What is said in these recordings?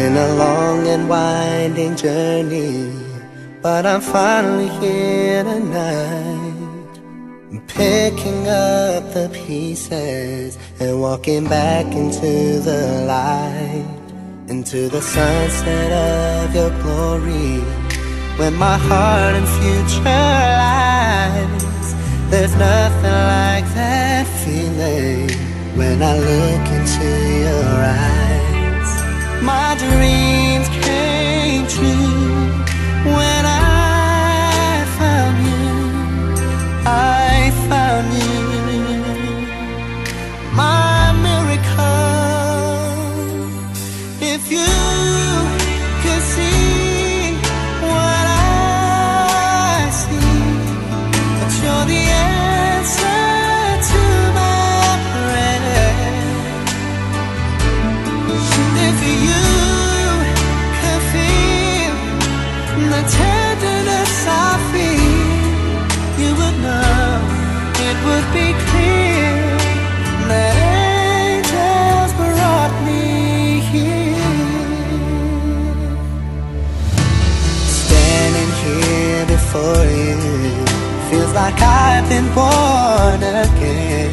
been a long and winding journey, but I'm finally here tonight. Picking up the pieces and walking back into the light, into the sunset of your glory. When my heart and future lies, there's nothing like that feeling when I look into your eyes. like I've been born again.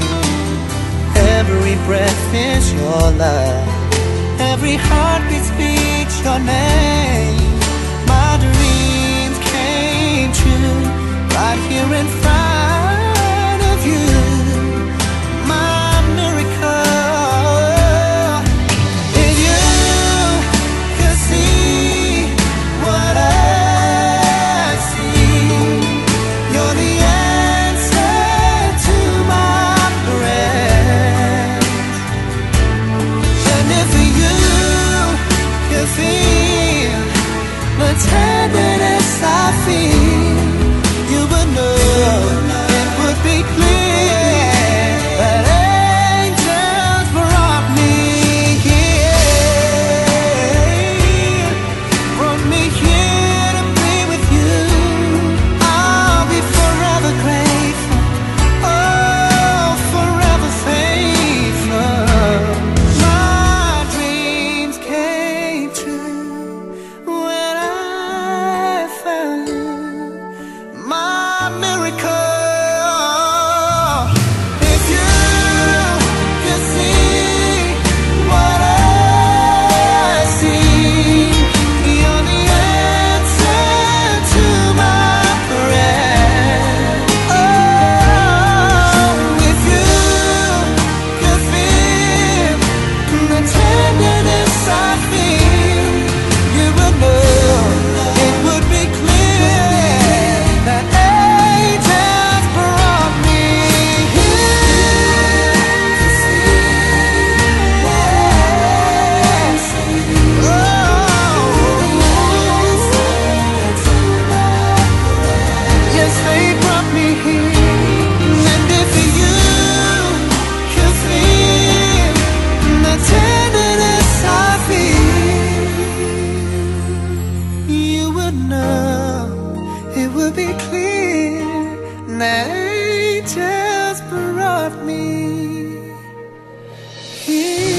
Every breath is your love, every heartbeat speaks your name. My dreams came true right here in front. clear and angels brought me here.